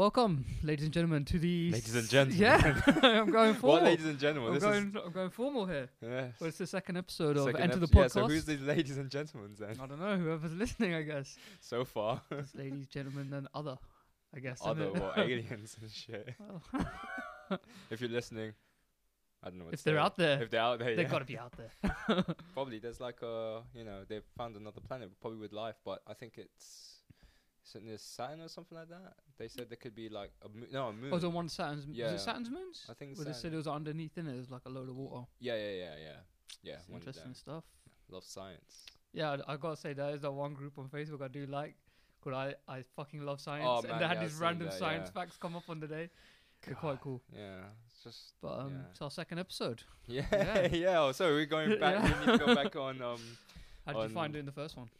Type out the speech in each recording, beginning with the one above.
Welcome, ladies and gentlemen, to the Ladies and gentlemen. Yeah, I'm going formal. What, ladies and gentlemen? I'm this going, I'm going formal here. yeah. Well, it's the second episode of second Enter the episode. Podcast. Yeah, so who's these ladies and gentlemen then? I don't know. Whoever's listening, I guess. So far, It's ladies, gentlemen, and other. I guess. other what aliens and shit. Well, If you're listening, I don't know. What if they're out there, if they're out there, they've yeah. got to be out there. probably there's like a you know they've found another planet probably with life, but I think it's near Saturn or something like that. They said there could be like a moon. No, a moon. Oh, was it one Saturn's? Was Yeah. it Saturn's moons? I think Where they said it was underneath in it. It was like a load of water. Yeah, yeah, yeah, yeah, yeah. It's interesting stuff. Love science. Yeah, I, I gotta say that is the one group on Facebook I do like. Cause I, I fucking love science, Oh, and they had yeah, these random that, science yeah. facts come up on the day. They're quite cool. Yeah, it's just But um, Yeah. it's our second episode. yeah, Yeah. yeah. oh, so we're going back. We need to go back on um. How did you find in the first one?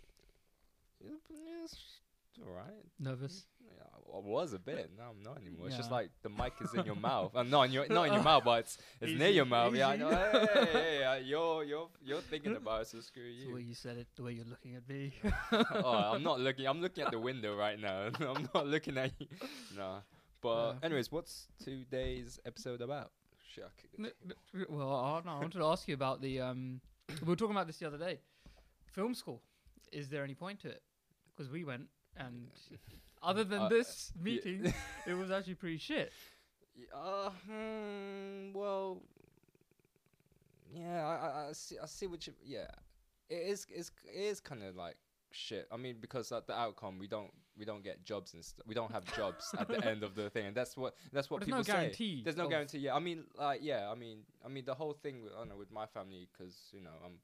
It's all right. Nervous. Yeah, I was a bit. No, I'm not anymore. It's just like the mic is in your mouth. Uh, not in your not in your mouth, but it's, it's near your mouth. Yeah, I know. Hey, hey, hey, hey, you're you're you're thinking about it, so screw you. The way you. said it, the way you're looking at me. oh, I'm not looking. I'm looking at the window right now. I'm not looking at you. No. But Yeah. anyways, what's today's episode about? Shit, I kicked the N- n- well, I, no, I wanted to ask you about the. Um, we were talking about this the other day. Film school. Is there any point to it? Because we went, and other than Uh, this yeah. meeting, it was actually pretty shit. Uh, hmm, well, yeah, I, I, I see, I see what you, yeah, it is, it's, it is kind of like shit. I mean, because at the outcome, we don't, we don't get jobs and stuff. We don't have jobs at the end of the thing, and that's what, that's what But people there's no say. guarantee. There's no guarantee. Yeah, I mean, like, yeah, I mean, I mean, the whole thing. With, I don't know with my family, because you know, I'm,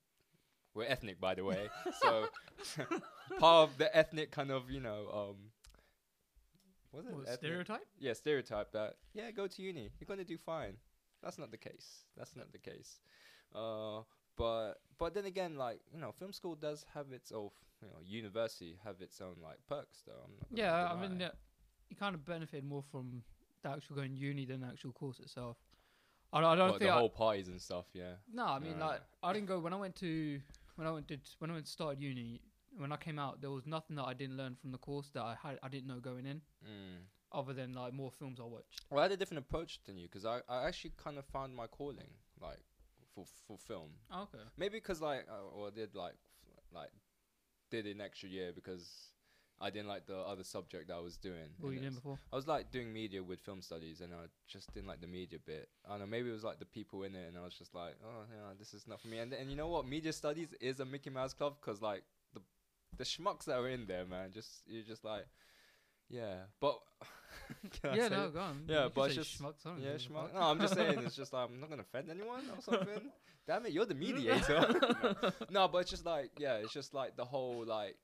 we're ethnic, by the way. so part of the ethnic kind of, you know, um, was it What, stereotype? yeah, stereotype that yeah, go to uni, you're gonna do fine. That's not the case. That's not the case. Uh, but but then again, like you know, film school does have its own, you know, university have its own like perks though. I'm not gonna Yeah, I mean, uh, you kind of benefit more from the actual going uni than the actual course itself. I don't, I don't What, think. the I, whole parties and stuff. Yeah. no, I mean, No. like, I didn't go when I went to when I went did when I went to start uni. When I came out, there was nothing that I didn't learn from the course that I had I didn't know going in, Mm. other than like more films I watched. Well, I had a different approach than you because I, I actually kind of found my calling like for for film. Okay. Maybe because like uh, or I did like like did an extra year because I didn't like the other subject that I was doing. What were you doing before? I was like doing media with film studies, and I just didn't like the media bit. I don't know, maybe it was like the people in it, and I was just like, oh, yeah, this is not for me. And and you know what, media studies is a Mickey Mouse club because like the the schmucks that are in there, man, just you're just like, yeah, but yeah, no, go on. Yeah, You but it's just- schmucks, Yeah, schmuck. No, I'm just saying, it's just like I'm not gonna offend anyone or something. Damn it, you're the mediator. no. no, but it's just like, yeah, it's just like the whole like,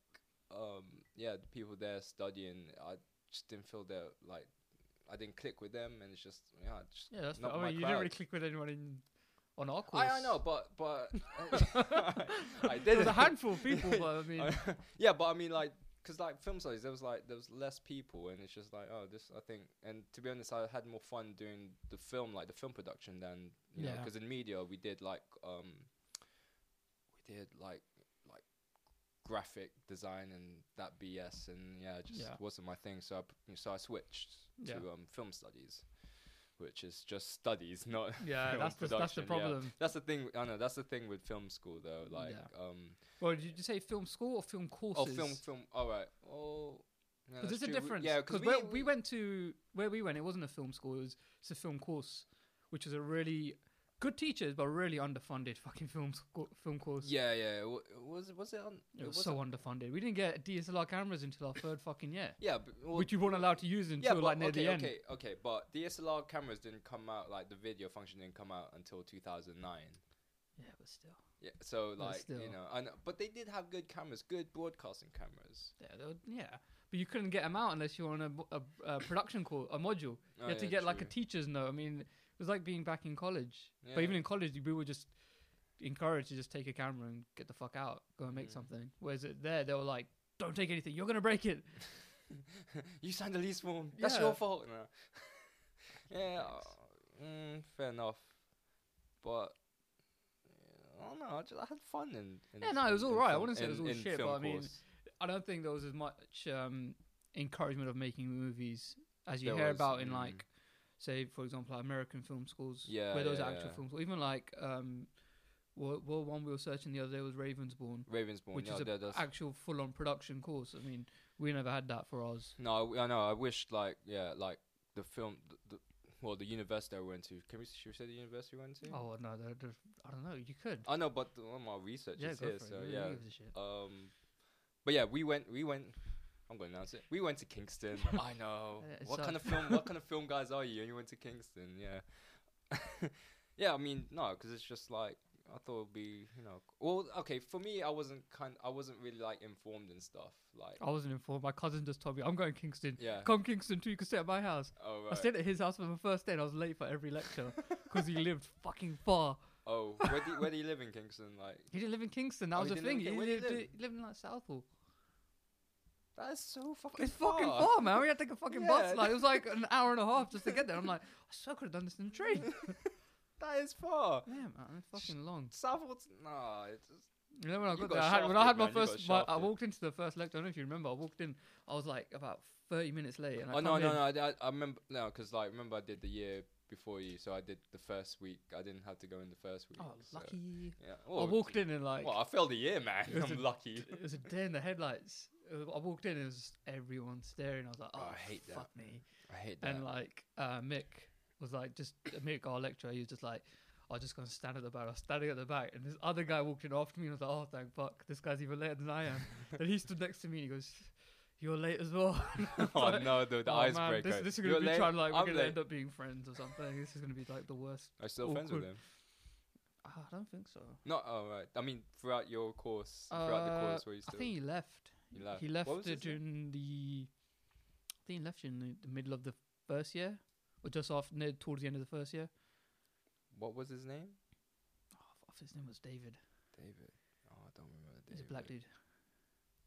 um, yeah, the people there studying. I just didn't feel that like I didn't click with them, and it's just yeah, I just Yeah, that's. not I mean, you didn't really click with anyone in on our course. I, I know, but but I There was a handful of people, but I mean, yeah, but I mean, like, cause like film studies, there was like there was less people, and it's just like, oh, this I think. And to be honest, I had more fun doing the film, like the film production, than you know, Yeah. because in media we did like um, we did like graphic design and that BS, and yeah, it just Yeah. wasn't my thing. So I so I switched Yeah. to um film studies, which is just studies, not yeah, that's the that's the production, yeah. problem. That's the thing. I know that's the thing with film school though. Like, um, Well, did you say film school or film courses? Oh, film, film. All right. Oh, Because there's a difference. Yeah, because because we, we went to where we went, it wasn't a film school. It was it's a film course, which is a really good teachers, but really underfunded fucking film sco- film course. Yeah, yeah. w- Was was it on? It was so underfunded. We didn't get DSLR cameras until our third fucking year, Yeah, but, well, which you weren't allowed to use yeah, until but like near okay, the end. okay, okay. But DSLR cameras didn't come out like the video function didn't come out until 2009. Yeah, but still, Yeah, so like still. you know, and but they did have good cameras, good broadcasting cameras. yeah, they were, yeah. But you couldn't get them out unless you were on a, a, a production course, a module. Oh, you had to yeah, get like a true. teacher's note. I mean, was like being back in college. Yeah. But even in college, we were just encouraged to just take a camera and get the fuck out, go and make Mm. something. Whereas it, there, they were like, "Don't take anything. You're gonna break it." you signed the lease form. That's Yeah. your fault. No. yeah, uh, mm, fair enough. But I don't know. I, just, I had fun in. in Yeah, no, it was all right. right. I wouldn't say it was all shit, film but I mean, course. I don't think there was as much um, encouragement of making movies as you There hear was, about in mm. like, say for example, like American film schools, Yeah, where those yeah, are actual yeah. film schools, even like um, what one we were searching the other day was Ravensbourne, Ravensbourne, which yeah, is a that- that's- actual full-on production course. I mean, we never had that for ours. No, I, I know. I wish like yeah, like the film, the, the well, the university I went to. Can we should we say the university we went to? Oh no, they're, they're, I don't know. You could. I know, but the, one of my research yeah, is here, so yeah. gives a shit? Um, but yeah, we went. We went. I'm going to announce it. We went to Kingston. I know. What kind of film? What kind of film guys are you? And you went to Kingston, yeah. yeah, I mean, no, because it's just like I thought it'd be, you know. Well, okay, for me, I wasn't kind. I wasn't really like informed and stuff. Like, I wasn't informed. My cousin just told me I'm going to Kingston. yeah. Come Kingston too. You can stay at my house. Oh right. I stayed at his house for the first day, and I was late for every lecture because he lived fucking far. Oh, where do you, where do you live in Kingston? Like, He didn't live in Kingston. That Oh, was he the live thing. in He lived, live? he lived in like Southall. That is so fucking. It's fucking far, man. We had to take a fucking bus. Yeah. Like it was like an hour and a half just to get there. I'm like, I still could have done this in a train. That is far. yeah, man, it's fucking long. Southwards, nah. It's just, You know when I got got there, I had, when I had my man, first, my, I walked into the first lecture. I don't know if you remember. I walked in. I was like about 30 minutes late. And I oh no, no, in- no. I, I, remember no, because like remember I did the year before you, so I did the first week. I didn't have to go in the first week. Oh, so, lucky. Yeah. I walked in and like Well, I failed the year, man. I'm a- lucky. it was a day in the headlights. Uh, I walked in and it was just everyone staring. I was like, Oh, oh, I hate that. fuck me. I hate that. And like uh, Mick was like, just Mick, our lecturer, he was just like, I was just gonna stand at the back. I was standing at the back, and this other guy walked in after me, and I was like, oh, thank fuck, this guy's even later than I am. then he stood next to me, and he goes, "You're late as well." oh no, the, the Oh, icebreaker. This, this is You're gonna be late, trying like we're I'm gonna late. end up being friends or something. This is gonna be like the worst. Are you still friends with him? Ah, I don't think so. Not oh right. I mean, throughout your course, throughout the Uh, course, were you still. I think he left. He left. He left What was his name? during the. I think he left in the, the middle of the first year, or just after near towards the end of the first year. What was his name? Oh, his name was David. David. Oh, I don't remember. He's a black dude.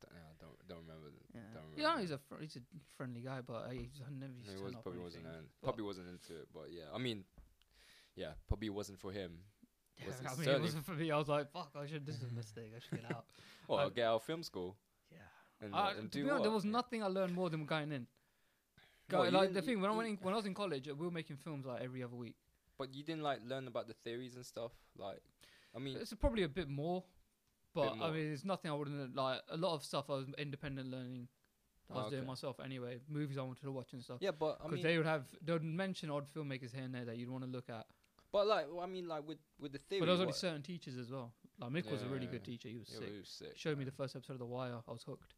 D- yeah, I don't don't remember. Yeah, Don't yeah, he's a fr- he's a friendly guy, but uh, he's I never used He was, probably wasn't in, probably wasn't into it, but yeah. I mean, yeah, probably wasn't for him. Yeah, it I mean, it wasn't for me. I was like, "Fuck! I should. This is a mistake. I should get out." Well, I- get out of film school. And, I, and to be honest, there was nothing I learned more than going in. Go, What, you like the didn't- thing when I went in, when I was in college, uh, we were making films like every other week. But you didn't like learn about the theories and stuff. Like, I mean, It's probably a bit more, but I more. mean, it's nothing I wouldn't like. A lot of stuff I was independent learning. that I was doing Okay. myself anyway. Movies I wanted to watch and stuff. yeah, but I Because mean, they would have they would mention odd filmmakers here and there that you'd want to look at. but like, well, I mean, like with with the theory. but there was only what- certain teachers as well. Like Mick was a really good teacher. He was yeah, sick. it was sick. Showed me man. the first episode of The Wire. I was hooked.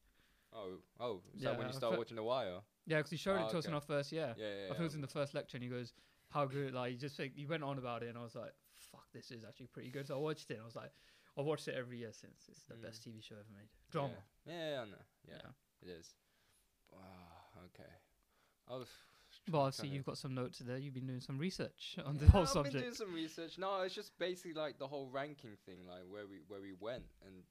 Oh, oh, is Yeah, that when you fe- watching The Wire? Yeah, because he showed Ah, it to us in our first year. Yeah, yeah. I think it was in the first lecture, and he goes, "How good!" Like he just like, he went on about it, and I was like, "Fuck, this is actually pretty good." So I watched it. and I was like, "I've watched it every year since. It's the Mm. best TV show ever made. Drama. Yeah, yeah, yeah, yeah, Yeah. it is. Wow. Okay. I was. Well, I see you've got some notes there. You've been doing some research on the Yeah, whole I've been doing some research. No, it's just basically like the whole ranking thing, like where we where we went and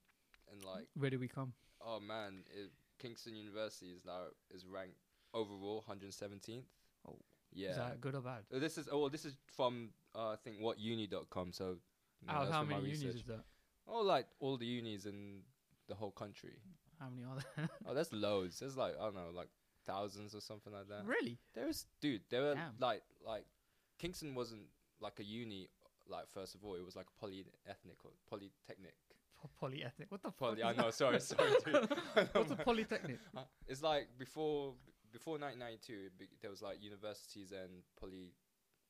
and like Where do we come? oh man, it, Kingston University is now is ranked overall 117th. Oh. yeah. Is that good or bad? Uh, This is oh, this is from uh, I think whatuni.com. So you know, How, that's how from my many unis research. is that? Oh, like all the unis in the whole country. How many are there? Oh, there's loads. There's like I don't know, like thousands or something like that. really? There was, dude. There were Damn. like like Kingston wasn't like a uni. Like first of all, it was like a polyethnic or polytechnic. Po- Polyethnic. What the Poly. fuck? I know. Sorry, sorry, dude. What's a polytechnic? Uh, It's like before before 1992, be, there was like universities and poly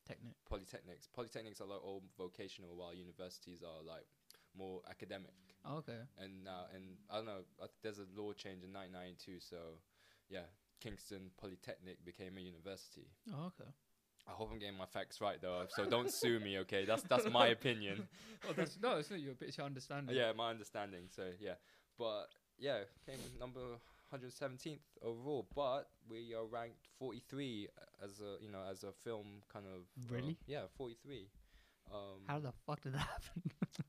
Technic. polytechnics. Polytechnics are like all vocational, while universities are like more academic. Oh, okay. And now, and I don't know, I th- there's a law change in 1992, so yeah, Kingston Polytechnic became a university. Oh, okay. I hope I'm getting my facts right though, so don't sue me, okay? That's that's my opinion. Oh, that's, no, it's not your bit. It's your understanding. yeah, my understanding. So yeah, but yeah, came number 117th overall, but we are ranked 43 as a you know as a film kind of uh, Really? yeah, 43. Um, How the fuck did that happen?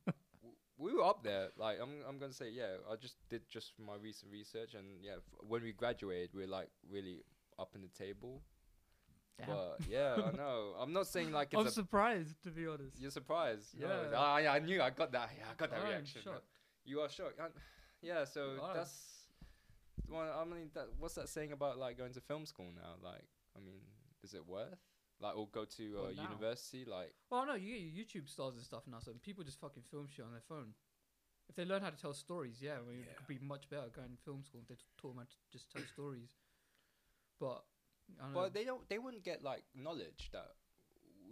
w- we were up there. Like I'm, I'm gonna say, yeah. I just did just my recent research, and yeah, f- when we graduated, we are like really up in the table. Damn. But yeah, I know. I'm not saying like I'm a. surprised, to be honest. You're surprised. Yeah. Ah, yeah, I knew. I got that. Yeah, I got that I'm reaction. shocked. You are shocked. Uh, yeah. So that's. Well, I mean, that, what's that saying about like going to film school now? Like, I mean, is it worth? Like, or go to uh, now? university? Like, Well, no, you get your YouTube stars and stuff now, so people just fucking film shit on their phone. If they learn how to tell stories, yeah, I mean, it could be much better going to film school. if They taught them how to just tell stories. But, I. but they don't. They wouldn't get like knowledge that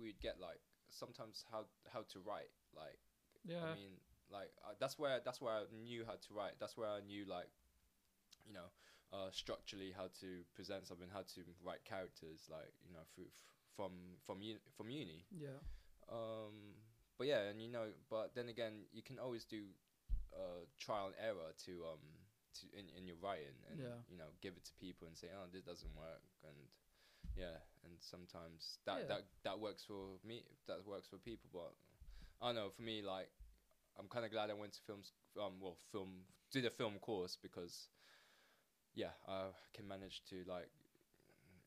we'd get. Like sometimes how how to write. Like, yeah, I mean, like uh, that's where that's where I knew how to write. That's where I knew like, you know, uh, structurally how to present something, how to write characters. Like, you know, through, f- from from uni, from uni. yeah, Um, but yeah, and you know, but then again, you can always do uh, trial and error to um to in, in your writing and Yeah. you know give it to people and say, oh, this doesn't work, and yeah, and sometimes that Yeah. that that works for me, that works for people, but I don't know for me like I'm kind of glad I went to films um well film did a film course because yeah I can manage to like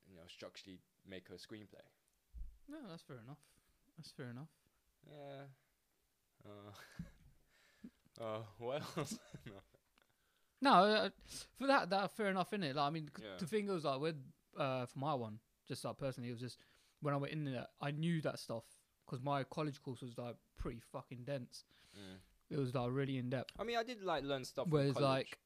you know structurally make a screenplay. no, that's fair enough. That's fair enough. Yeah. Uh, uh, what else? no. No, uh, for that, that fair enough, innit? Like, I mean, c- Yeah. the thing was like with uh, for my one, just like personally, it was just when I went in there, I knew that stuff because my college course was like pretty fucking dense. Mm. It was like really in depth. I mean, I did like learn stuff. from Whereas college. like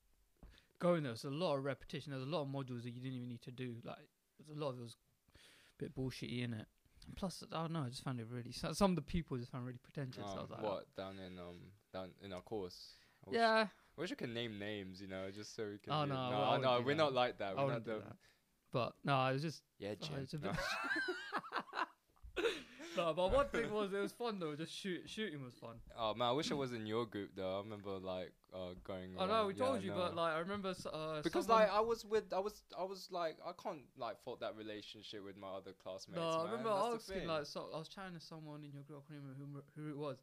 going there, there's a lot of repetition. There's a lot of modules that you didn't even need to do. Like there's a lot of it was a bit bullshitty in it. And plus, I don't know. I just found it really. so- Some of the people just found it really pretentious. I Um, was like, what down in um down in our course? I yeah, wish I could name names, you know, just so we can. Oh, no, no, well, I I no, we're that. not like that. I We're wouldn't do the. that. But no, I was just Yeah, Oh, Jim. a no. no. But one thing was it was fun though. Just shoot, shooting was fun. oh man, I wish I was in your group though. I remember like uh going. I know we yeah, told I you, know. but like I remember uh, because someone- like I was with I was I was like I can't like fault that relationship with my other classmates. no, I remember That's asking like so I was chatting to someone in your group. I can't remember who who it was,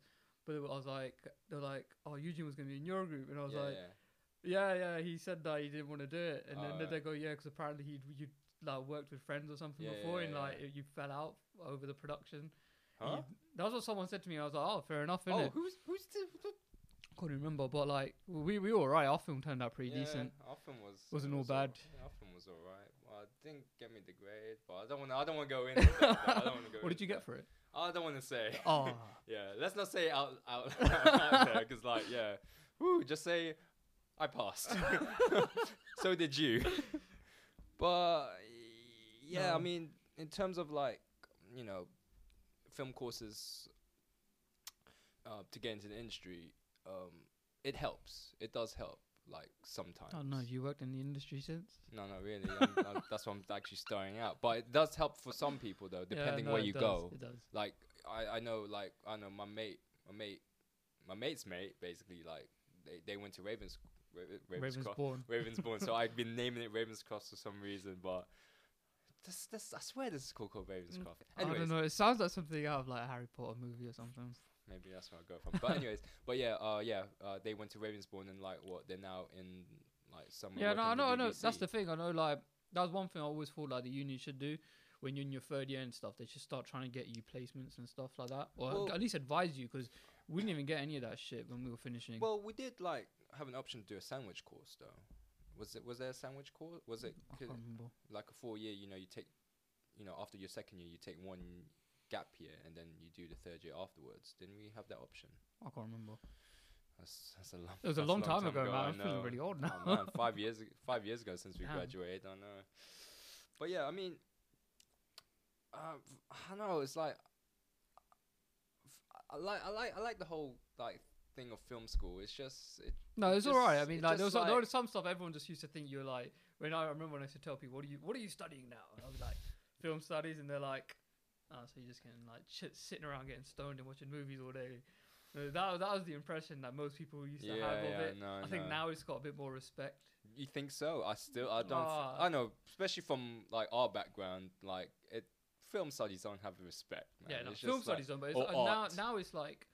but I was like they're like, oh Eugene was gonna be in your group, and I was yeah, like, yeah. yeah, yeah. He said that he didn't want to do it, and then oh, Alright. they go, yeah, because apparently he'd you like worked with friends or something Yeah, before, and like you fell out over the production. Huh? He- that was what someone said to me. I was like, oh, fair enough, innit? Oh, who's who's the, the Couldn't remember, but like we we were alright. Our film turned out pretty yeah, decent. Our film was Wasn't uh, all bad. Yeah, our film was alright. Well, it didn't get me the grade, but I don't want. I don't want to go in. I don't want to go. What did you get for it? I don't want to say. Oh, yeah, let's not say out out, out there because like yeah, woo, just say I passed. so did you. But yeah, I mean, in terms of like you know, film courses uh, to get into the industry, um, it helps. It does help. Like sometimes. Oh, I don't know. Have you worked in the industry since? No, no, really. I'm, I'm, that's what I'm actually starting out. But it does help for some people though, Yeah, depending no, where you does, go. It does. Like I, I know, like I know my mate, my mate, my mate's mate. Basically, like they, they went to Ravens, Ra- Ravenscroft, Ravensbourne. Ravensbourne. so I've been naming it Ravenscroft for some reason, but this, this, I swear this is called called Ravenscroft. Mm, I don't know. It sounds like something out of like a Harry Potter movie or something. Maybe that's where I go from. But anyways, but yeah, uh, yeah, uh, they went to Ravensbourne and like what they're now in like somewhere. Yeah, no, I know, I know. That's the thing. I know. Like that was one thing I always thought like the uni should do when you're in your third year and stuff. They should start trying to get you placements and stuff like that, or Well- at least advise you because we didn't even get any of that shit when we were finishing. Well, we did like have an option to do a sandwich course though. Was it was there a sandwich course? Was it I 'cause can't remember. like a four year? You know, you take, you know, after your second year, you take one gap year, and then you do the third year afterwards. Didn't we have that option? I can't remember. That's that's a long. It was a long time ago, man. I I'm feeling really old now. Oh, man, five years five years ago since we Damn. graduated. I know. But yeah, I mean, uh, I don't know. It's like I like I like I like the whole like thing of film school. It's just it, No, it's just- alright. I mean, like there was, just there was some stuff everyone just used to think you're like. When I remember when I used to tell people, "What are you What are you studying now?" And I was like, "Film studies," and they're like, "Oh, so you're just getting like shit, sitting around getting stoned and watching movies all day." Uh, That that was the impression that most people used to yeah, have of yeah, it. no, I think no. now it's got a bit more respect. You think so? I still I don't. f- Ah. I know, especially from like our background, like it. Film studies don't have the respect. Man. yeah, no, film just, like- studies don't, but it's, uh, now now it's like.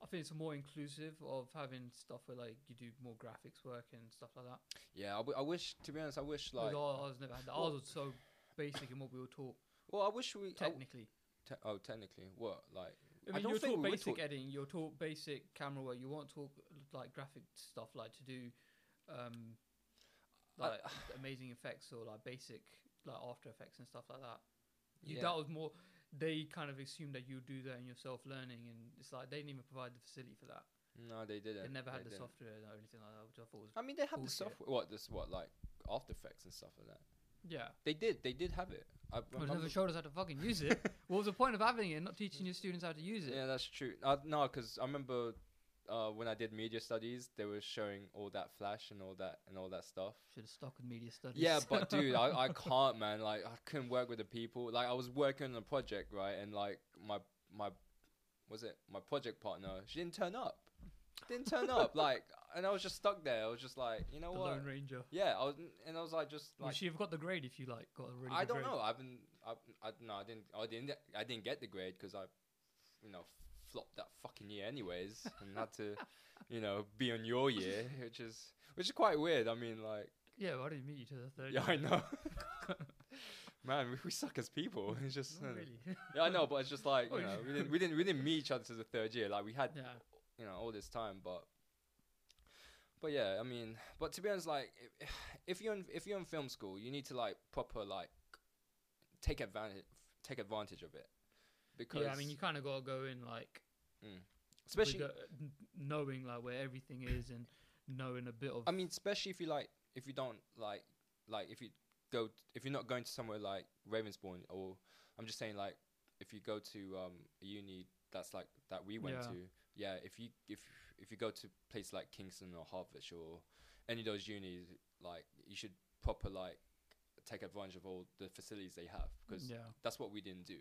I think it's more inclusive of having stuff where like you do more graphics work and stuff like that. yeah, I, w- I wish. To be honest, I wish Like, like. ours never had that. Ours was so basic in what we were taught Well, I wish we. I technically. te- oh, technically, what like? I I mean, don't you're think taught we basic taught- editing. You're taught basic camera work. You won't talk like graphic stuff, like to do, um, I- like amazing effects or like basic like After Effects and stuff like that. You, Yeah. That was more. They kind of assumed that you do that in your self learning, and it's like they didn't even provide the facility for that. No, they didn't. They never had the didn't. software or anything like that, which I thought was I mean, they have the software. What this? What like After Effects and stuff like that. Yeah. They did. They did have it. I they remember- never showed us how to fucking use it. what was the point of having it? Not teaching your students how to use it. Yeah, that's true. Uh, no, because I remember uh, when I did media studies, they were showing all that flash and all that and all that stuff. Should have stuck with media studies. Yeah, but dude, I, I can't, man. Like, I couldn't work with the people. Like, I was working on a project, right, and like my my was it my project partner? She didn't turn up. Didn't turn up. Like, and I was just stuck there. I was just like, you know the what? Lone Ranger. Yeah, I was, and I was like, just Would like, she have got the grade if you like got a really? I good don't grade? know. I've been, I, I no, I didn't, I didn't, I didn't get the grade because I, you know, flopped that fucking year anyways, and had to, you know, be on your year, which is, which is quite weird. I mean, like, Yeah, well, I didn't meet you to the third. yeah, I know. Man, we, we suck as people. It's just, Not uh, really. yeah, I know, but it's just like Oh, you know, we didn't, we didn't, we didn't meet each other to the third year. Like we had, yeah. You know, all this time, but. But yeah, I mean, but to be honest, like, if, you're in, if you're in film school, you need to like proper like take advantage take advantage of it because Yeah, I mean, you kind of got to go in like, Mm. especially n- knowing like where everything is and knowing a bit of. I mean, especially if you like if you don't like like if you go if you're not going to somewhere like Ravensbourne or I'm just saying like if you go to um a uni that's like that we went Yeah. to yeah if you if if you go to places like Kingston or Harvard or any of those unis like you should proper like take advantage of all the facilities they have because yeah. that's what we didn't do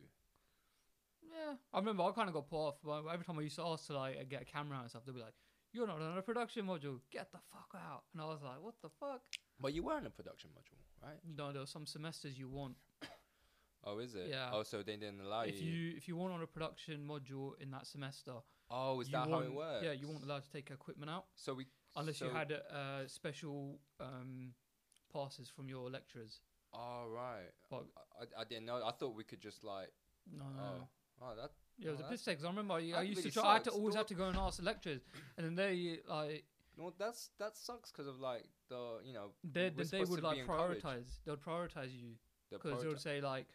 Yeah, I remember I kind of got put off. But every time I used to ask to like get a camera out and stuff, they'd be like, "You're not on a production module. Get the fuck out!" And I was like, "What the fuck?" but you were in a production module right No, there were some semesters you want. oh is it Yeah. oh so they didn't allow if you if you want on a production module in that semester, oh is you that how it works Yeah, you weren't allowed to take equipment out so we unless you had uh, special um, passes from your lecturers. oh right But I, I, didn't know. I thought we could just like. no, no, Oh, oh, that. Yeah, it was oh, a piss take. I remember I, I used really to try. I had to always have to go and ask the lecturers, and then they like No, that's that sucks because of like the you know. they they, they would like prioritize. They would prioritize you because they would say like,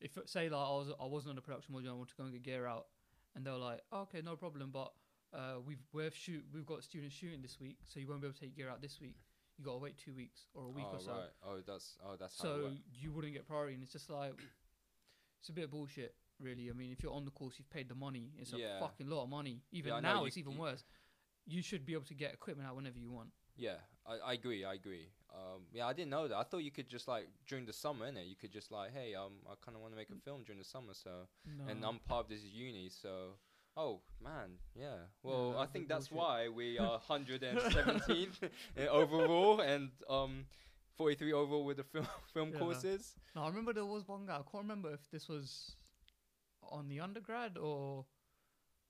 if say like I was I wasn't on the production module, I want to go and get gear out, and they're like, oh, okay, no problem, but uh, we've we've shoot we've got students shooting this week, so you won't be able to take gear out this week. You gotta wait two weeks or a week oh, or so. Right. Oh, that's oh that's So you wouldn't get priority, and it's just like it's a bit of bullshit, really. I mean, if you're on the course, you've paid the money. It's Yeah. a fucking lot of money. Even Yeah, know, now, you- it's even you- worse. You should be able to get equipment out whenever you want. Yeah, I, I agree. I agree. Um, yeah, I didn't know that. I thought you could just like during the summer, innit? You could just like, hey, um, I kind of want to make a film during the summer, so No. and I'm part of this uni, so. Oh man, yeah. Well, I think that's bullshit. why we are 117th overall and um 43 overall with the film film Yeah. courses. No, I remember there was one guy. I can't remember if this was on the undergrad or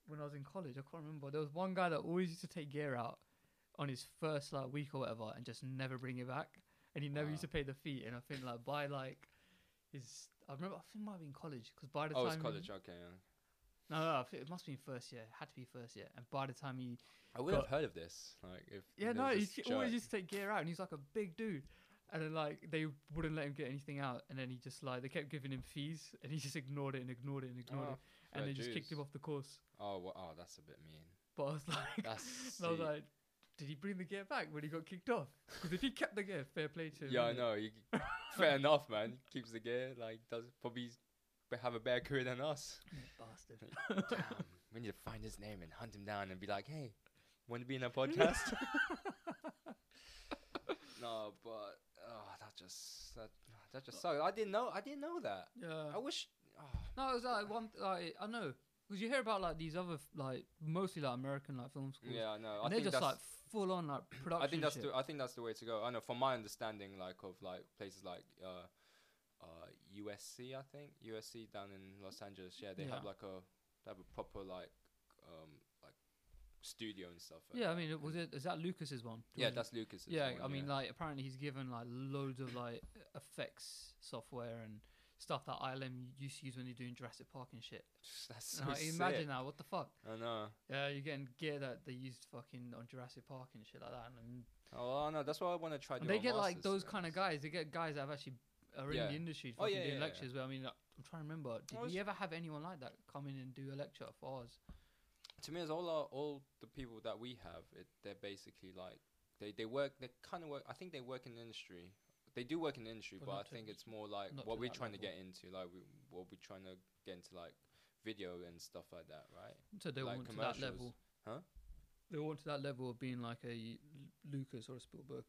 when I was in college. I can't remember. There was one guy that always used to take gear out on his first like week or whatever, and just never bring it back. And he never used to pay the fee. And I think like by like his, I remember I think it might be in college because by the Oh, time it's he- college. Okay. Yeah. no, no, I think it must be first year. It had to be first year. And by the time he, I would have heard of this. Like if yeah, no, he this always jerk. used to take gear out, and he's like a big dude. And then like they wouldn't let him get anything out, and then he just like they kept giving him fees, and he just ignored it and ignored it and ignored Oh, it, and they just kicked him off the course. Oh, well, oh, that's a bit mean. But I was like, That's I was like, did he bring the gear back when he got kicked off? Because if he kept the gear, fair play to him. yeah, I know. You, fair enough, man. Keeps the gear. Like does probably have a better career than us. Bastard. Damn, we need to find his name and hunt him down and be like, hey, want to be in a podcast? no, but oh, that just that that just sucks. I didn't know. I didn't know that. Yeah. I wish. Oh, No, it was like one. Like I know because you hear about like these other f- like mostly like American like film schools. yeah, no. I and they're think just that's. like full on like production. I think that's shit. the I think that's the way to go. I know from my understanding, like of like places like uh, uh, USC, I think USC down in Los Angeles. Yeah, they have Yeah. like a they have a proper like um like studio and stuff. like Yeah, I that. mean, it was it is that Lucas's one? yeah, Was it- that's Lucas. yeah. I mean, like apparently he's given like loads of like effects software and stuff that ILM used to use when they're doing Jurassic Park and shit. that's so sick. imagine that. What the fuck? I know. Yeah, you're getting gear that they used fucking on Jurassic Park and shit like that. And, Oh no, that's what I want to try. they get like those in. kind of guys. They get guys that have actually are in Yeah. the industry Oh, yeah, doing yeah, yeah. lectures. But I mean, I'm trying to remember. Did Well, we ever have anyone like that come in and do a lecture for us? to me, as all our, all the people that we have, it, they're basically like they they work. They kind of work. I think they work in the industry. They do work in the industry, But but, I think it's more like what we're trying to get into, like we, what we're trying to get into, like video and stuff like that, right? So they Like want to that level. Huh? They want to that level of being like a Lucas or a Spielberg.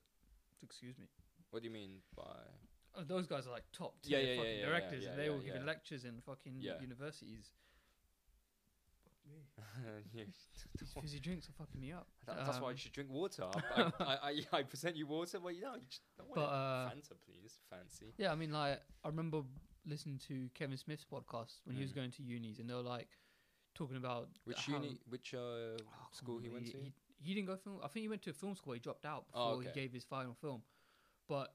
Excuse me. What do you mean by? Oh, those guys are like top tier yeah, yeah, fucking yeah, directors, and they were giving lectures in fucking universities. Fizzy drinks are fucking me up. that- that's why Um, you should drink water. I, I, I, I present you water, but you know, you just don't want But, uh, Fanta, please, fancy. Yeah, I mean, like I remember listening to Kevin Smith's podcast when he was Mm. going to unis, and they were like talking about Which uni, which uh, Oh, school he went to? He, he didn't go film. I think he went to a film school. He dropped out before Oh, he gave his final film. But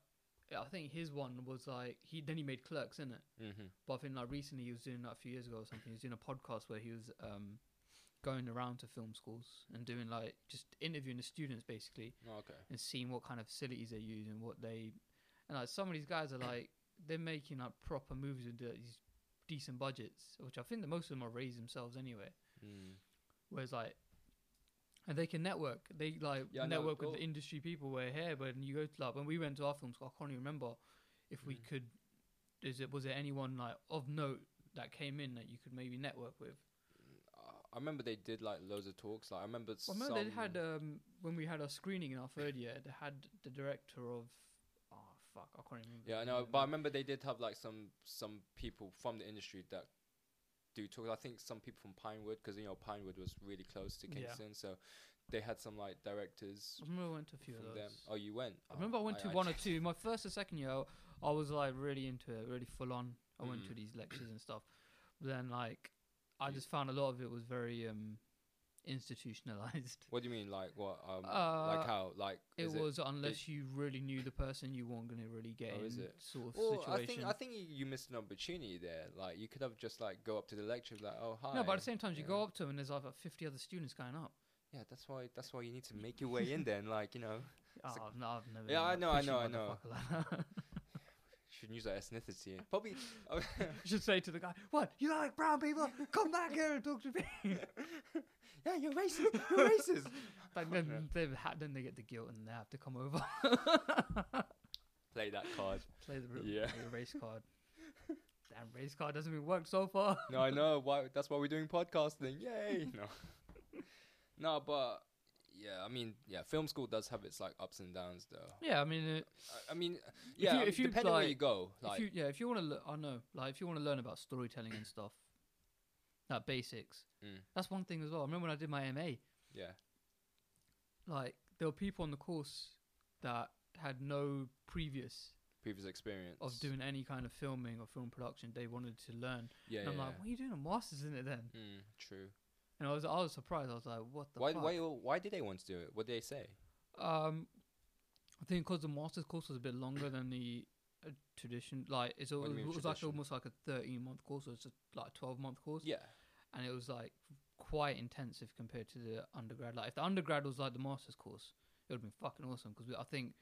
I think his one was like he then he made Clerks in it. mm-hmm. But I think like recently he was doing that a few years ago or something. He was doing a podcast where he was um going around to film schools and doing like just interviewing the students basically Oh, okay. and seeing what kind of facilities they use and what they and like some of these guys are like they're making like proper movies with these decent budgets, which I think that most of them are raised themselves anyway. Mm. Whereas like, and they can network. They like Yeah, network with the industry people. Where here, but when you go to like when we went to our film school, I can't even remember if we Mm. could. Is it was there anyone like of note that came in that you could maybe network with? Uh, I remember they did like loads of talks. Like I remember. Well, I remember they had um when we had our screening in our third year. They had the director of. Oh fuck! I can't remember. Yeah, I know, but I remember they did have like some some people from the industry that do talk. I think some people from Pinewood, because you know Pinewood was really close to Yeah. Kingston, so they had some like directors I remember I went to a few of those. them. Oh, you went? I remember I went to one or two. My first or second year, I was like really into it, really full on. I went to Mm. these lectures and stuff. But then like, I You- just found a lot of it was very um institutionalized. What do you mean? Like what? Um, Uh, like how? Like it was unless you really knew the person, you weren't gonna really get Oh, in is it? sort of Well, situation. I think I think you, you missed an opportunity there. Like you could have just like go up to the lecture, and be like, oh hi. no, but at the same time, you yeah. go up to them and there's like 50 other students going up. Yeah, that's why that's why you need to make your way in there, and like you know, Oh, It's no, I've never. Yeah, I know, I know, I know. like you should use that ethnicity. Probably. you should say to the guy, "What? You like brown people? Come back here and talk to me." Yeah, you're racist. You're racist. But then they've had, then they get the guilt and they have to come over, Play that card. play the, Yeah. play the race card. Damn, race card doesn't even work so far. No, I know. Why? That's why we're doing podcasting. Yay! No. no, but yeah, I mean, yeah, film school does have its like ups and downs, though. Yeah, I mean, uh, I, I mean, yeah, you- if you, depending where you go, like, if you yeah, if you want to, le- I know, like if you want to learn about storytelling and stuff, like basics, Mm. that's one thing as well. I remember when I did my MA, yeah, like there were people on the course that had no previous previous experience of doing any kind of filming or film production. They wanted to learn. Yeah, and I'm yeah, like, what are you doing a masters in it then? Mm, true. And I was I was surprised. I was like, what the Why? fuck? Why? Why did they want to do it? What did they say? Um, I think because the master's course was a bit longer than the uh, tradition. Like it's What do al- you mean it was like almost like a thirteen month course. Or it's just like a twelve month course, Yeah, and it was like quite intensive compared to the undergrad. Like if the undergrad was like the master's course, it would have been fucking awesome because I think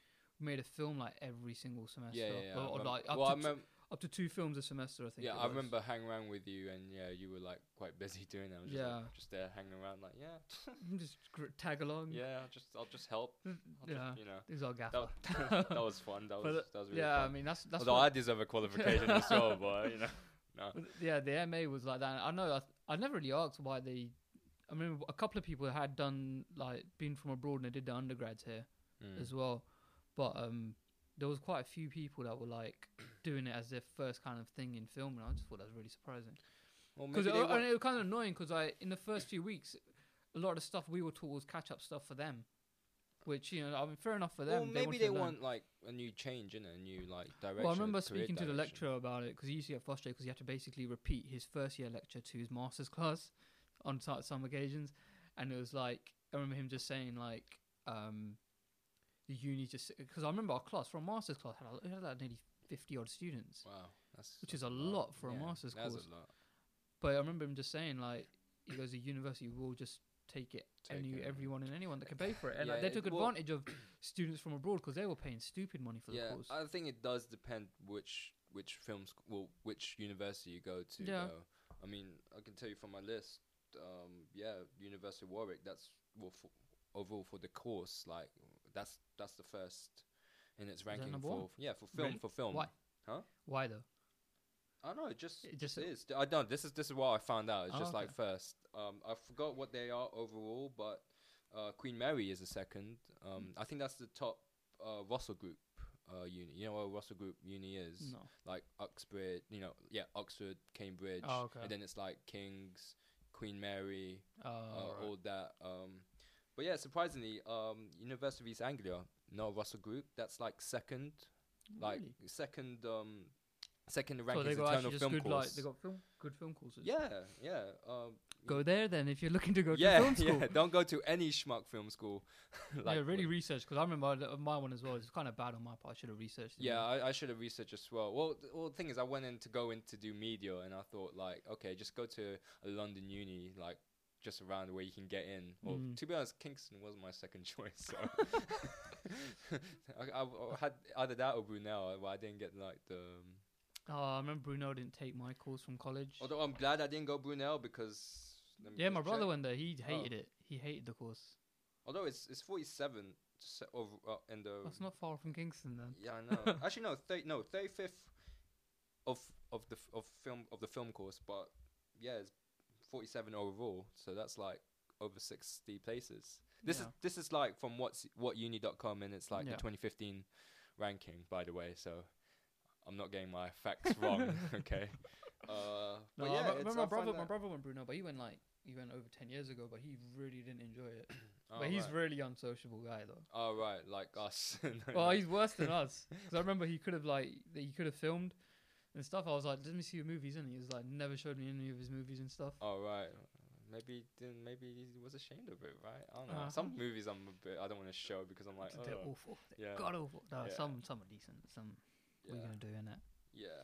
we made a film like every single semester, yeah, yeah. yeah. or, or like up, well, I to t- up to two films a semester. I think. yeah, I remember hanging around with you, and yeah, you were like quite busy doing that. I was just, like, Yeah. just there hanging around, like, yeah, just tag along. yeah, I'll just, I'll just help. I'll mm, yeah. just, you know, is our gaffer. that, that was fun. That was, that was really yeah, I mean that's that's Although I deserve a qualification as well, but you know, no. Yeah, the MA was like that. I know. I, I never really asked why they. I mean, a couple of people had done like been from abroad and they did the undergrads here Mm. as well, but um, there was quite a few people that were like doing it as their first kind of thing in film, and I just thought that was really surprising. Because maybe it, it was kind of annoying because I in the first few weeks, a lot of the stuff we were taught was catch up stuff for them, which you know I mean fair enough for them. well, maybe they to learn. want like a new change in a new like direction. Well, I remember speaking to the lecturer about it because he used to get frustrated because he had to basically repeat his first year lecture to his master's class on so- some occasions, and it was like I remember him just saying like um, the uni just because I remember our class for a master's class had, had like nearly fifty odd students, Wow, that's which is a that's lot for a Yeah, master's that's course. a lot. But I remember him just saying like he goes, the university will just take it Take any it. everyone and anyone that can pay for it, and Yeah, like, they it- took well- advantage of students from abroad because they were paying stupid money for the Yeah, course. I think it does depend which which film school, well, which university you go to. Yeah. though. I mean, I can tell you from my list. Um, yeah, University of Warwick. That's well, for, overall for the course, like that's that's the first in its ranking for one? yeah for film Really? for film. Why? Huh? Why though? I don't know. It just It just- is. I don't. This is this is what I found out. It's Oh, just like first. Um, I forgot what they are overall, but uh, Queen Mary is a second. Um, I think that's the top uh, Russell Group uh, uni. You know what Russell Group uni is? No. Like Oxbridge. You know, yeah, Oxford, Cambridge, Oh, okay. and then it's like King's, Queen Mary, Uh, uh, all that. Um, but yeah, surprisingly, um, University of East Anglia, not Russell Group. That's like second, like Really? second, um, second so rankings they got internal film good course. like they got film good film courses. Yeah, yeah. Um, Go there then if you're looking to go yeah, to film school. yeah. Don't go to any schmuck film school. like, yeah, really research because I remember my one as well. It's kind of bad on my part. I should have researched. Yeah. I, I should have researched as well. Well, th- well, the thing is, I went in to go in to do media, and I thought like, okay, just go to a London uni, like just around where you can get in. Well, Mm. to be honest, Kingston wasn't my second choice. So I, I, I had either that or Brunel, but I didn't get like the. um, Oh, I remember Brunel didn't take my course from college. Although I'm glad I didn't go Brunel because. yeah, my brother check. went there. He Oh. hated it. He hated the course. Although it's it's 47 just set over uh, in the That's not far from Kingston then. Yeah, I know. Actually, no, thir- no, thirty fifth of of the f- of film of the film course, but yeah, it's forty seven overall. So that's like over sixty places. This Yeah. is this is like from what's what uni.com and it's like Yeah. the twenty fifteen ranking, by the way. So I'm not getting my facts wrong. okay. Uh, No, but I yeah, re- it's- remember my brother. find My brother went Brunel, but he went like he went over ten years ago. But he really didn't enjoy it. Oh, but he's right. really unsociable guy though. oh right, like us. No, well, no. he's worse than us. Because I remember he could have like he could have filmed and stuff. I was like, let me see your movies, and he was like, never showed me any of his movies and stuff. Oh right. Maybe he. Maybe he was ashamed of it, right? I don't know. Uh, Some movies I'm a bit. I don't want to show because I'm like, They're oh, awful. They're yeah. god awful. No, Yeah. some some are decent. Some what are you gonna do in that? yeah.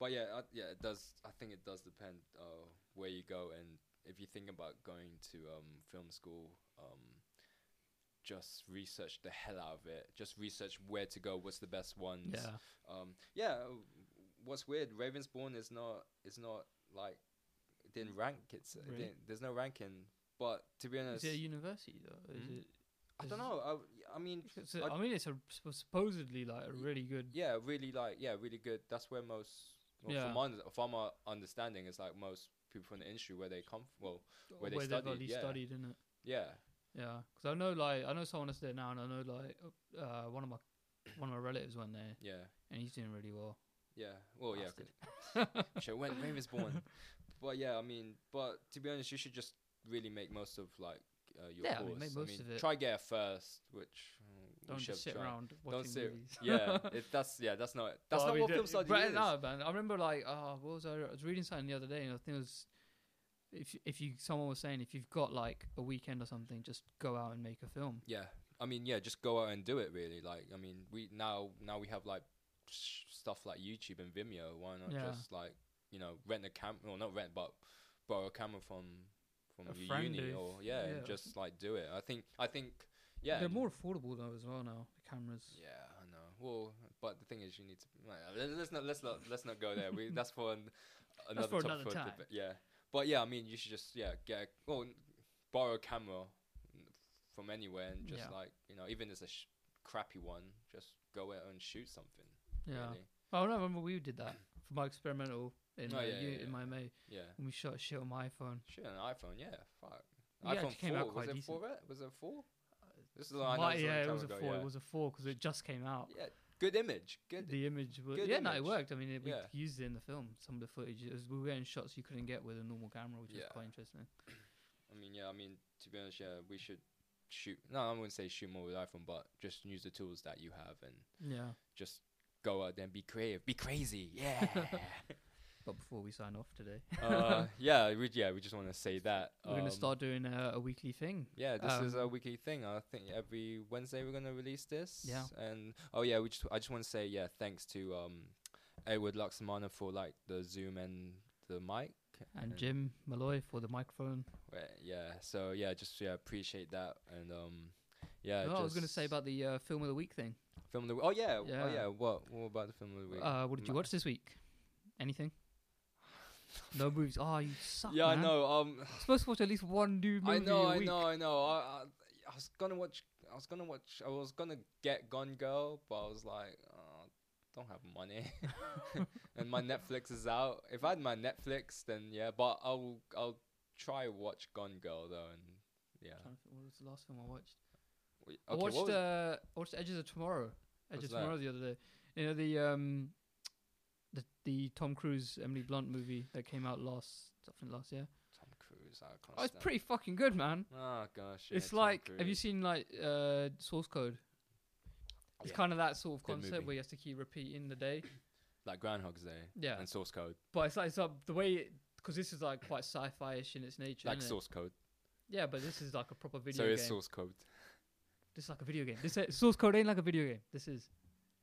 But yeah, uh, yeah. It does. I think it does depend uh, where you go, and if you think about going to um, film school, um, just research the hell out of it. Just research where to go. What's the best ones? Yeah. Um, yeah. What's weird? Ravensbourne is not. Is not like. It didn't rank. It's. It Really? didn't, there's no ranking. But to be honest, Is it a university though? Is Mhm. it? I don't know. I, I mean, a- I- I mean, it's a supposedly like a really good. yeah, really like yeah, really good. That's where most well, Yeah. from, my, from understanding, it's like most people from the industry where they come. F- well, where they they've studied, yeah. studied in it. yeah, Yeah, because I know like I know someone that's there now, and I know like uh, one of my one of my relatives went there, yeah, and he's doing really well. yeah. Well, yeah. Bastard. Sure, when was Ravensbourne. but yeah, I mean, but to be honest, you should just really make most of like uh, your Yeah, I course. mean, make most of it. Try get a first, which Don't sit try. around watching Don't sit. movies. Yeah, it, that's yeah, that's not that's Well, I not mean, what film study but is. No, man. I remember like, uh, what was I? I was reading something the other day, and I think it was if if you someone was saying if you've got like a weekend or something, just go out and make a film. Yeah, I mean, yeah, just go out and do it. Really, like, I mean, we now now we have like sh- stuff like YouTube and Vimeo. Why not Yeah. just like you know rent a camera? Well, not rent, but borrow a camera from from A your uni or yeah, yeah. just like do it. I think I think yeah, They're more affordable though as well now. The cameras. Yeah, I know. Well, but the thing is, you need to. let- Let's not let's not let's not go there. We that's for an, another for top another time. yeah, but yeah, I mean, you should just yeah get a, well borrow a camera from anywhere and just Yeah. like you know even if it's a sh- crappy one, just go out and shoot something. Yeah. Really. Oh no, I remember we did that for my experimental in Oh, uh, yeah, uni- yeah, in my MA Yeah. when we shot shit on my iPhone. Shoot an iPhone. Yeah. Fuck. Yeah, iPhone came four out was quite it four? right? Was it four? This is the one I know. Why- it's a long yeah, it was a ago, four. yeah. It was a four because it just came out. Yeah. Good image. Good. The image was yeah, no, it worked. I mean, it, we Yeah. used it in the film. Some of the footage was, we were getting shots you couldn't get with a normal camera, which Yeah. was quite interesting. I mean, yeah, I mean, to be honest, yeah, we should shoot. No, I wouldn't say shoot more with iPhone, but just use the tools that you have and Yeah. just go out there and be creative, be crazy, yeah. But before we sign off today, uh, yeah, we yeah, we just want to say that we're gonna um, start doing a, a weekly thing. Yeah, this is a um, weekly thing. I think every Wednesday we're gonna release this. Yeah. And oh yeah, we just I just want to say yeah, thanks to um, Edward Luxemana for like the Zoom and the mic. And Jim Malloy for the microphone. Yeah. So yeah, just yeah, appreciate that, and um, yeah. oh, I was going to say about the uh, film of the week thing. film of the. Oh yeah, oh Yeah. yeah. What? What about the film of the week? Uh, what did you watch this week? Anything? no movies. Oh, you suck. yeah, I man. know. Um, Supposed to watch at least one new movie I know, I know, I know. I, I, I was gonna watch. I was gonna watch. I was gonna get Gone Girl, but I was like, oh, don't have money, and my Netflix is out. If I had my Netflix, then yeah. But I'll I'll try watch Gone Girl though, and yeah. What was the last film I watched? Wait, I watched uh, I watched Edges of Tomorrow. Edge What's of? Tomorrow the other day. You know the um, the the Tom Cruise Emily Blunt movie that came out last I think last year. Tom Cruise. I can't Oh, it's stand- pretty fucking good, man. Oh gosh. yeah, it's Tom like have you seen like uh Source Code? It's Yeah. kind of that sort of Good concept movie. where you have to keep repeating the day. like Groundhog's Day Yeah, and Source Code, but it's like it's like the way because this is like quite sci-fi-ish in its nature. like? Source Code. Yeah, but this is like a proper video so it's Source Code. This is like a video game. This is, Source Code ain't like a video game. This is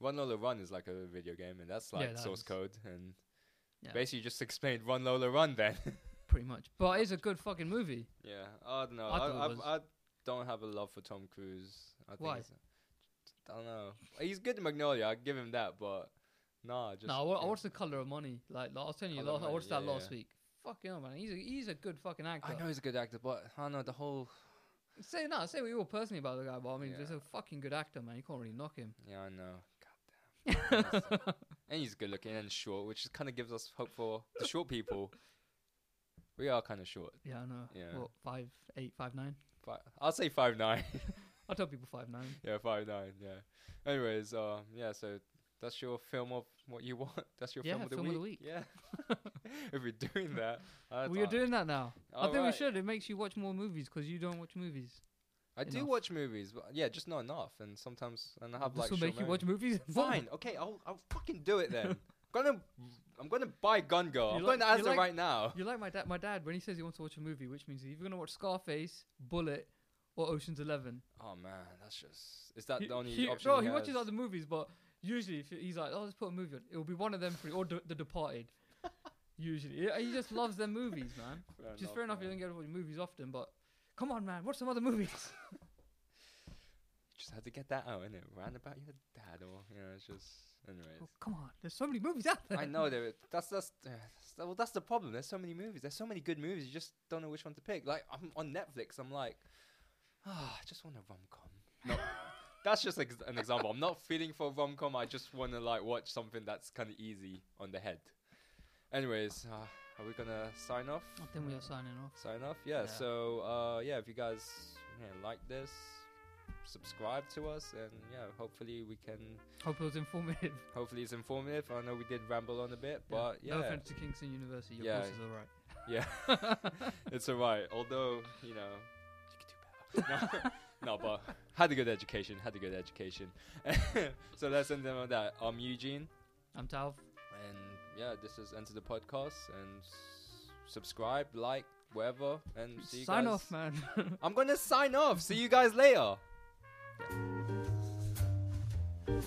Run Lola Run is like a video game, and that's Yeah, like that Source is. Code, and yeah, basically you just explained Run Lola Run then. pretty much. But it's a good fucking movie. Yeah, I don't know. I I thought it I, was. I, don't have a love for Tom Cruise. I think Why? he's- I don't know. He's good in Magnolia. I give him that, but nah, just no, I, wa- I yeah. watched The Color of Money. Like, like I was telling you, Colour last, I Money, watched that yeah, last yeah. week. Fuck yeah, man. He's a, he's a good fucking actor. I know he's a good actor, but I don't know the whole. Say no, say what you all personally about the guy, but I mean, he's Yeah. a fucking good actor, man. You can't really knock him. Yeah, I know. And he's good looking and short, which kind of gives us hope for the short people. We are kind of short. Yeah, I know. Yeah. What five, eight, five, nine? Fi I'll say five nine. I tell people five nine. yeah, five nine. Yeah. Anyways, uh, yeah. So that's your film of what you want. That's your Yeah, film, of the, film of week. Yeah. if we're doing that, we are doing that now. I think we should. It makes you watch more movies because you don't watch movies. I do watch movies, but yeah, just not enough. And sometimes, and I have this like. will make you watch movies. Fine. Okay, I'll I'll fucking do it then. I'm gonna I'm gonna buy Gone Girl. You I'm like- going to you answer like- right now. You're like my dad. My dad when he says he wants to watch a movie, which means he's either gonna watch Scarface, Bullitt, or Ocean's Eleven. Oh man, that's just. Is that He- the only he, option? No, he, he watches other movies, but usually if he's like, "Oh, let's put a movie on," it will be one of them three or The, the Departed. usually, he just loves them movies, man. Fair Just fair enough, you man. don't get to watch movies often, but come on, man, watch some other movies. Just had to get that out, innit? Round about your dad, or you know, it's just. Anyways. Oh, come on, there's so many movies out there. I know there. That's that's uh, that's- well, that's the problem. There's so many movies. There's so many good movies. You just don't know which one to pick. Like I'm on Netflix. I'm like, ah, I just want a rom com. No, that's just ex- an example. I'm not feeling for rom com. I just want to like watch something that's kind of easy on the head. Anyways, uh, are we gonna sign off? I think we are signing off. Sign off. Yeah. Yeah. So uh, yeah, if you guys like this, subscribe to us, and yeah, hopefully we can. Hope it was informative. Hopefully it's informative. I know we did ramble on a bit, but yeah. No offense to Kingston University, your Yeah. course is alright. Yeah, it's alright. Although you know, you could do better. No, no, but had a good education. Had a good education. so let's end them on that. I'm Eugene, I'm Talv yeah, this is Enter the Podcast and subscribe, like, wherever, and see you sign off, man. I'm gonna sign off. See you guys later. Yeah.